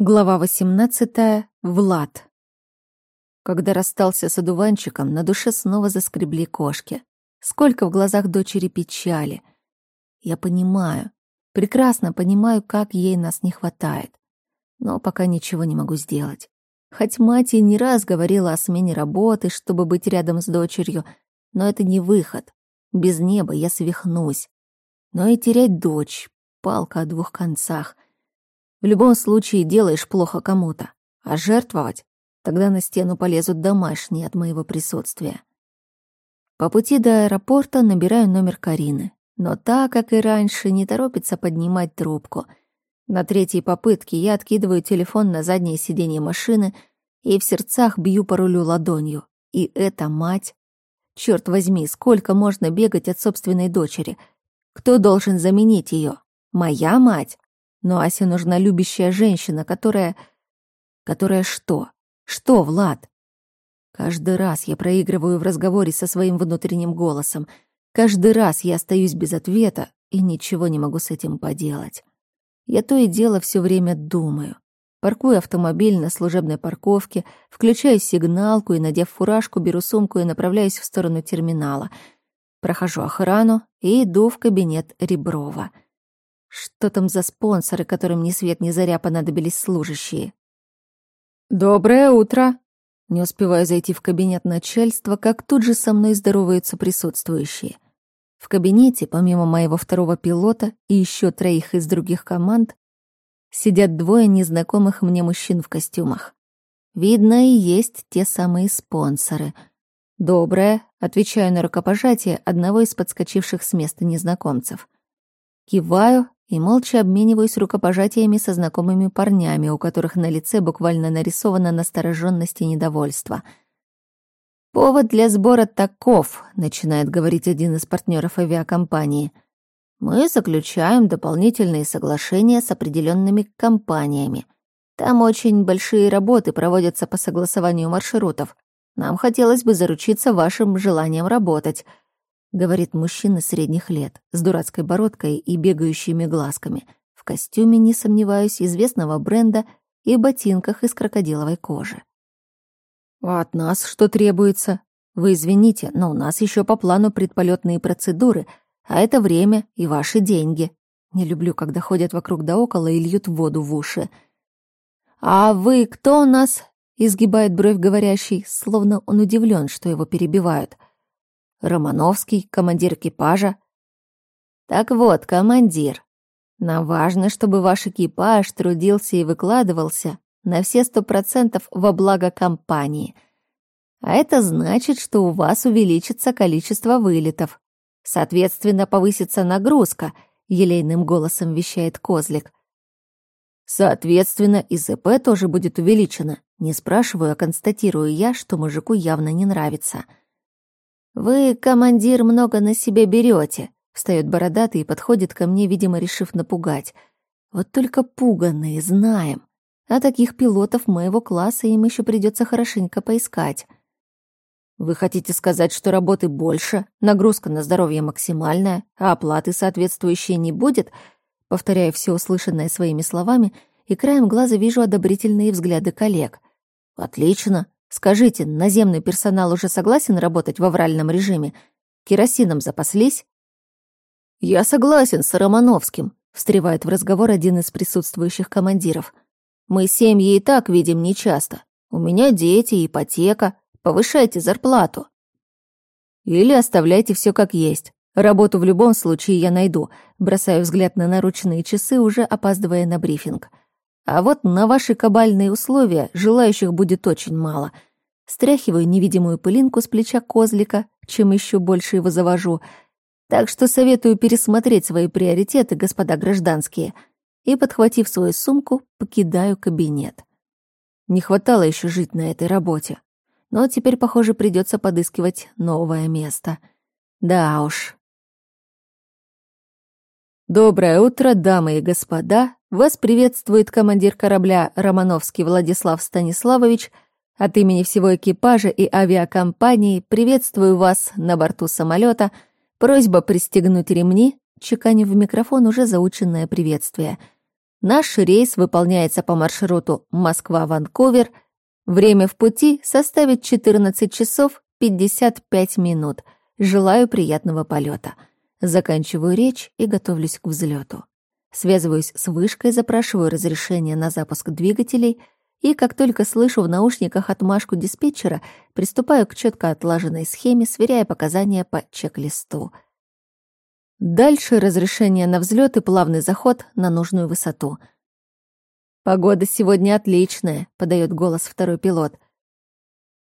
Глава 18. Влад. Когда расстался с одуванчиком, на душе снова заскребли кошки. Сколько в глазах дочери печали. Я понимаю, прекрасно понимаю, как ей нас не хватает. Но пока ничего не могу сделать. Хоть мать и не раз говорила о смене работы, чтобы быть рядом с дочерью, но это не выход. Без неба я свихнусь. Но и терять дочь — палка о двух концах — в любом случае делаешь плохо кому-то, а жертвовать тогда на стену полезут домашние от моего присутствия. По пути до аэропорта набираю номер Карины, но та, как и раньше, не торопится поднимать трубку. На третьей попытке я откидываю телефон на заднее сиденье машины и в сердцах бью по рулю ладонью. И это мать. Черт возьми, сколько можно бегать от собственной дочери? Кто должен заменить ее? Моя мать? Но Асе нужна любящая женщина, которая... Которая что? Что, Влад? Каждый раз я проигрываю в разговоре со своим внутренним голосом. Каждый раз я остаюсь без ответа и ничего не могу с этим поделать. Я то и дело все время думаю. Паркую автомобиль на служебной парковке, включаю сигналку и, надев фуражку, беру сумку и направляюсь в сторону терминала. Прохожу охрану и иду в кабинет Реброва — что там за спонсоры, которым ни свет ни заря понадобились служащие? «Доброе утро!» Не успеваю зайти в кабинет начальства, как тут же со мной здороваются присутствующие. В кабинете, помимо моего второго пилота и еще троих из других команд, сидят двое незнакомых мне мужчин в костюмах. Видно, и есть те самые спонсоры. «Доброе», — отвечаю на рукопожатие одного из подскочивших с места незнакомцев. Киваю и молча обмениваюсь рукопожатиями со знакомыми парнями, у которых на лице буквально нарисована настороженность и недовольство. «Повод для сбора таков», — начинает говорить один из партнеров авиакомпании. «Мы заключаем дополнительные соглашения с определенными компаниями. Там очень большие работы проводятся по согласованию маршрутов. Нам хотелось бы заручиться вашим желанием работать». — говорит мужчина средних лет, с дурацкой бородкой и бегающими глазками, в костюме, не сомневаюсь, известного бренда и ботинках из крокодиловой кожи. «А от нас что требуется? Вы извините, но у нас еще по плану предполетные процедуры, а это время и ваши деньги. Не люблю, когда ходят вокруг да около и льют воду в уши. «А вы кто у нас?» — изгибает бровь говорящий, словно он удивлен, что его перебивают — Романовский, командир экипажа. Так вот, командир, нам важно, чтобы ваш экипаж трудился и выкладывался на все сто процентов во благо компании. А это значит, что у вас увеличится количество вылетов. Соответственно, повысится нагрузка, елейным голосом вещает Козлик. Соответственно, и ЗП тоже будет увеличено. Не спрашиваю, а констатирую я, что мужику явно не нравится. — «Вы, командир, много на себе берете», — встает бородатый и подходит ко мне, видимо, решив напугать. «Вот только пуганные, знаем. А таких пилотов моего класса им еще придется хорошенько поискать». «Вы хотите сказать, что работы больше, нагрузка на здоровье максимальная, а оплаты соответствующей не будет?» Повторяю все услышанное своими словами и краем глаза вижу одобрительные взгляды коллег. «Отлично. Скажите, наземный персонал уже согласен работать в авральном режиме? Керосином запаслись? Я согласен с Романовским, встревает в разговор один из присутствующих командиров. Мы семьи и так видим нечасто. У меня дети, ипотека. Повышайте зарплату. Или оставляйте все как есть. Работу в любом случае я найду. Бросаю взгляд на наручные часы, уже опаздывая на брифинг. А вот на ваши кабальные условия желающих будет очень мало. Стряхиваю невидимую пылинку с плеча козлика, чем еще больше его завожу. Так что советую пересмотреть свои приоритеты, господа гражданские. И, подхватив свою сумку, покидаю кабинет. Не хватало еще жить на этой работе. Но теперь, похоже, придется подыскивать новое место. Да уж. Доброе утро, дамы и господа, вас приветствует командир корабля Романовский Владислав Станиславович. От имени всего экипажа и авиакомпании приветствую вас на борту самолета. Просьба пристегнуть ремни, чеканив в микрофон уже заученное приветствие. Наш рейс выполняется по маршруту Москва-Ванкувер. Время в пути составит 14 часов 55 минут. Желаю приятного полета. Заканчиваю речь и готовлюсь к взлету. Связываюсь с вышкой, запрашиваю разрешение на запуск двигателей и, как только слышу в наушниках отмашку диспетчера, приступаю к четко отлаженной схеме, сверяя показания по чек-листу — Дальше разрешение на взлет и плавный заход на нужную высоту. «Погода сегодня отличная», — подает голос второй пилот.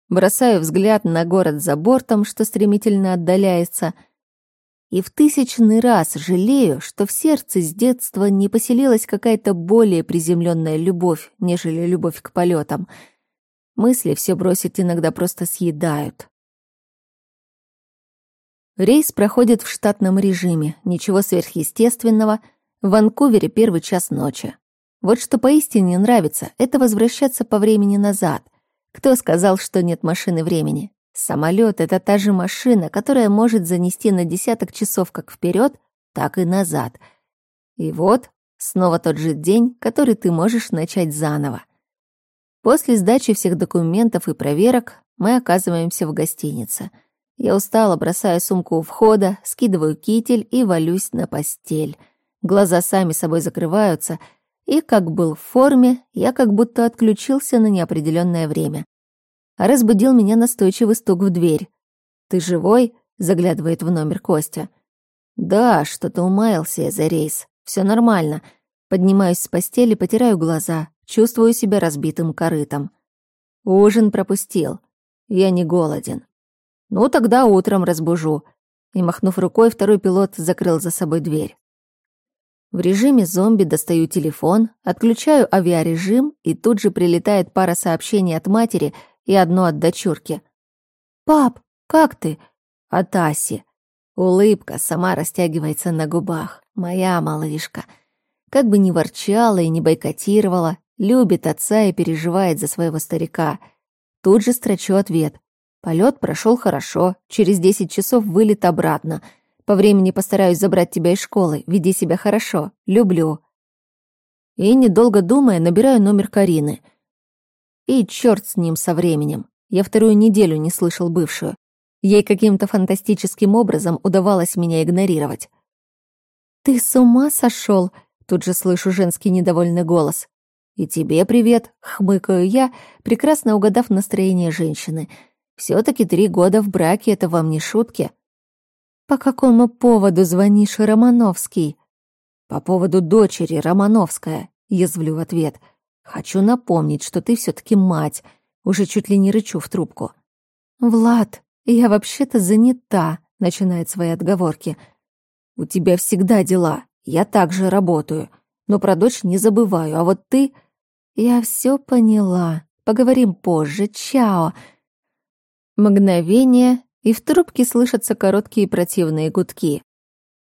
Бросаю взгляд на город за бортом, что стремительно отдаляется, и в тысячный раз жалею, что в сердце с детства не поселилась какая-то более приземленная любовь, нежели любовь к полетам. Мысли все бросить иногда просто съедают. Рейс проходит в штатном режиме, ничего сверхъестественного. В Ванкувере первый час ночи. Вот что поистине нравится, это возвращаться по времени назад. Кто сказал, что нет машины времени? Самолет — это та же машина, которая может занести на десяток часов как вперед, так и назад. И вот снова тот же день, который ты можешь начать заново. После сдачи всех документов и проверок мы оказываемся в гостинице — я устала, бросаю сумку у входа, скидываю китель и валюсь на постель. Глаза сами собой закрываются, и, как был в форме, я как будто отключился на неопределенное время. Разбудил меня настойчивый стук в дверь. «Ты живой?» — заглядывает в номер Костя. «Да, что-то умаялся я за рейс. Все нормально». Поднимаюсь с постели, потираю глаза, чувствую себя разбитым корытом. Ужин пропустил. Я не голоден. «Ну, тогда утром разбужу». И, махнув рукой, второй пилот закрыл за собой дверь. В режиме зомби достаю телефон, отключаю авиарежим, и тут же прилетает пара сообщений от матери и одно от дочурки. «Пап, как ты?» От Аси. Улыбка сама растягивается на губах. Моя малышка. Как бы ни ворчала и не бойкотировала, любит отца и переживает за своего старика. Тут же строчу ответ. Полет прошел хорошо, через 10 часов вылет обратно. По времени постараюсь забрать тебя из школы, веди себя хорошо, люблю. И, недолго думая, набираю номер Карины. И черт с ним со временем. Я вторую неделю не слышал бывшую. Ей каким-то фантастическим образом удавалось меня игнорировать. «Ты с ума сошел? Тут же слышу женский недовольный голос. «И тебе привет», — хмыкаю я, прекрасно угадав настроение женщины — все-таки три года в браке — это вам не шутки. По какому поводу звонишь, Романовский? По поводу дочери Романовская, язвлю в ответ. Хочу напомнить, что ты все-таки мать. Уже чуть ли не рычу в трубку. Влад, я вообще-то занята, начинает свои отговорки. У тебя всегда дела. Я также работаю. Но про дочь не забываю. А вот ты... Я все поняла. Поговорим позже. Чао. Мгновение, и в трубке слышатся короткие противные гудки.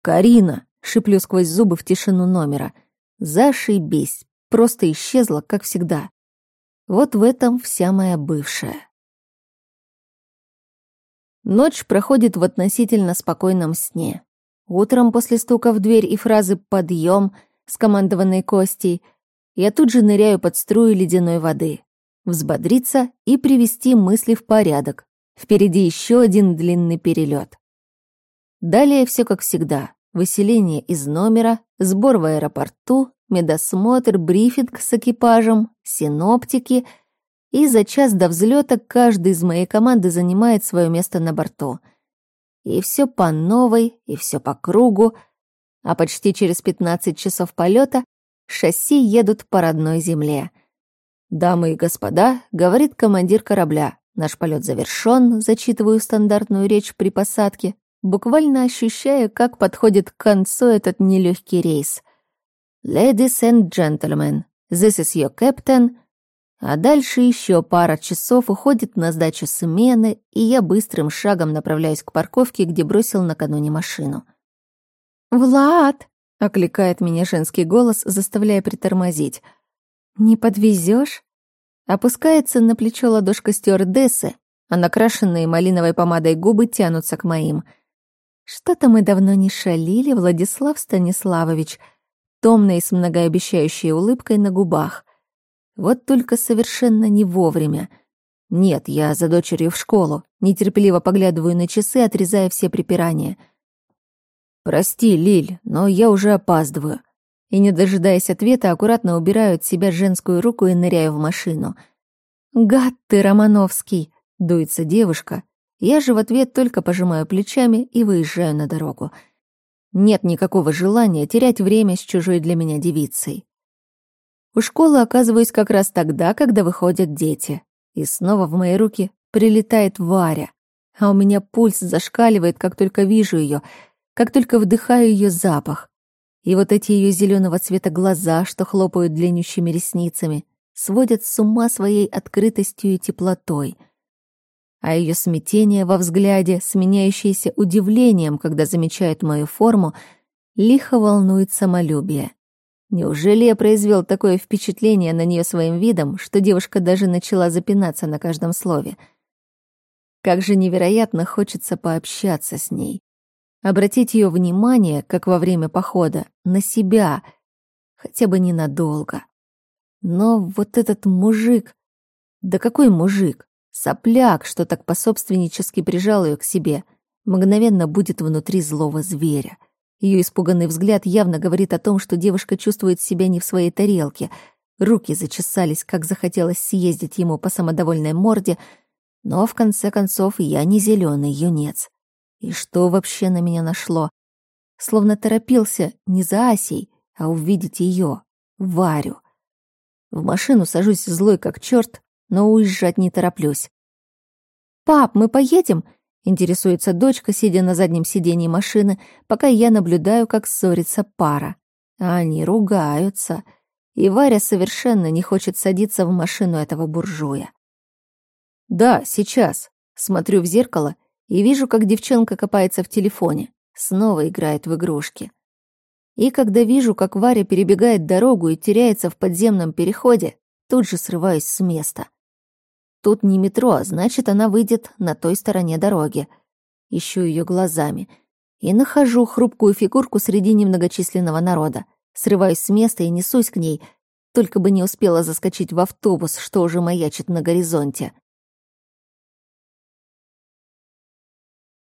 «Карина!» — шиплю сквозь зубы в тишину номера. «Зашибись!» Просто исчезла, как всегда. Вот в этом вся моя бывшая. Ночь проходит в относительно спокойном сне. Утром после стука в дверь и фразы «подъем», скомандованной Костей, я тут же ныряю под струю ледяной воды. Взбодриться и привести мысли в порядок, Впереди еще один длинный перелет. Далее все как всегда. Выселение из номера, сбор в аэропорту, медосмотр, брифинг с экипажем, синоптики, и за час до взлета каждый из моей команды занимает свое место на борту. И все по новой, и все по кругу, а почти через 15 часов полета шасси едут по родной земле. «Дамы и господа», — говорит командир корабля, Наш полет завершен, зачитываю стандартную речь при посадке, буквально ощущая, как подходит к концу этот нелегкий рейс. «Ladies and gentlemen, this is your captain», а дальше еще пара часов уходит на сдачу смены, и я быстрым шагом направляюсь к парковке, где бросил накануне машину. «Влад!» — окликает меня женский голос, заставляя притормозить. «Не подвезешь? Опускается на плечо ладошка стюардессы, а накрашенные малиновой помадой губы тянутся к моим. Что-то мы давно не шалили, Владислав Станиславович. Томной с многообещающей улыбкой на губах. Вот только совершенно не вовремя. Нет, я за дочерью в школу. Нетерпеливо поглядываю на часы, отрезая все припирания. «Прости, Лиль, но я уже опаздываю». И, не дожидаясь ответа, аккуратно убираю от себя женскую руку и ныряю в машину. «Гад ты, Романовский!» — дуется девушка. Я же в ответ только пожимаю плечами и выезжаю на дорогу. Нет никакого желания терять время с чужой для меня девицей. У школы оказываюсь как раз тогда, когда выходят дети. И снова в мои руки прилетает Варя. А у меня пульс зашкаливает, как только вижу ее, как только вдыхаю ее запах. И вот эти ее зеленого цвета глаза, что хлопают длиннющими ресницами, сводят с ума своей открытостью и теплотой. А ее смятение во взгляде, сменяющееся удивлением, когда замечает мою форму, лихо волнует самолюбие. Неужели я произвел такое впечатление на нее своим видом, что девушка даже начала запинаться на каждом слове? Как же невероятно хочется пообщаться с ней. Обратить ее внимание, как во время похода, на себя, хотя бы ненадолго. Но вот этот мужик... Да какой мужик? Сопляк, что так пособственнически прижал ее к себе, мгновенно будет внутри злого зверя — ее испуганный взгляд явно говорит о том, что девушка чувствует себя не в своей тарелке. Руки зачесались, как захотелось съездить ему по самодовольной морде, но в конце концов я не зеленый юнец. И что вообще на меня нашло? Словно торопился не за Асей, а увидеть ее, Варю. В машину сажусь злой как черт, но уезжать не тороплюсь. «Пап, мы поедем?» Интересуется дочка, сидя на заднем сиденье машины, пока я наблюдаю, как ссорится пара. А они ругаются. И Варя совершенно не хочет садиться в машину этого буржуя. «Да, сейчас». Смотрю в зеркало и вижу, как девчонка копается в телефоне. Снова играет в игрушки. И когда вижу, как Варя перебегает дорогу и теряется в подземном переходе, тут же срываюсь с места. Тут не метро, а значит, она выйдет на той стороне дороги. Ищу ее глазами. И нахожу хрупкую фигурку среди немногочисленного народа. Срываюсь с места и несусь к ней, только бы не успела заскочить в автобус, что уже маячит на горизонте.